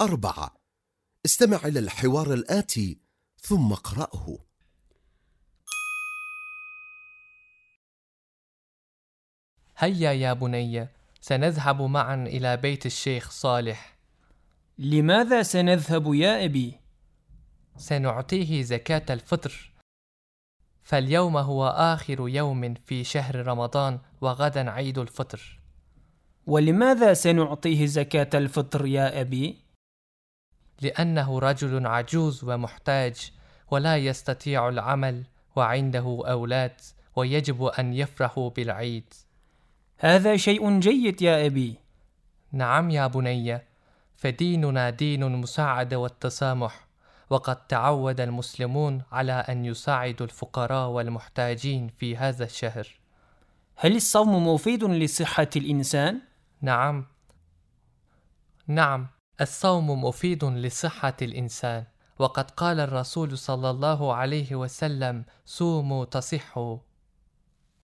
أربعة. استمع إلى الحوار الآتي ثم اقرأه. هيا يا بني سنذهب معا إلى بيت الشيخ صالح. لماذا سنذهب يا أبي؟ سنعطيه زكاة الفطر. فاليوم هو آخر يوم في شهر رمضان وغدا عيد الفطر. ولماذا سنعطيه زكاة الفطر يا أبي؟ لأنه رجل عجوز ومحتاج ولا يستطيع العمل وعنده أولاد ويجب أن يفرحوا بالعيد. هذا شيء جيد يا أبي. نعم يا بني فديننا دين المساعدة والتسامح وقد تعود المسلمون على أن يساعدوا الفقراء والمحتاجين في هذا الشهر. هل الصوم مفيد لصحة الإنسان؟ نعم. نعم. الصوم مفيد لصحة الإنسان. وقد قال الرسول صلى الله عليه وسلم صوموا تصحوا.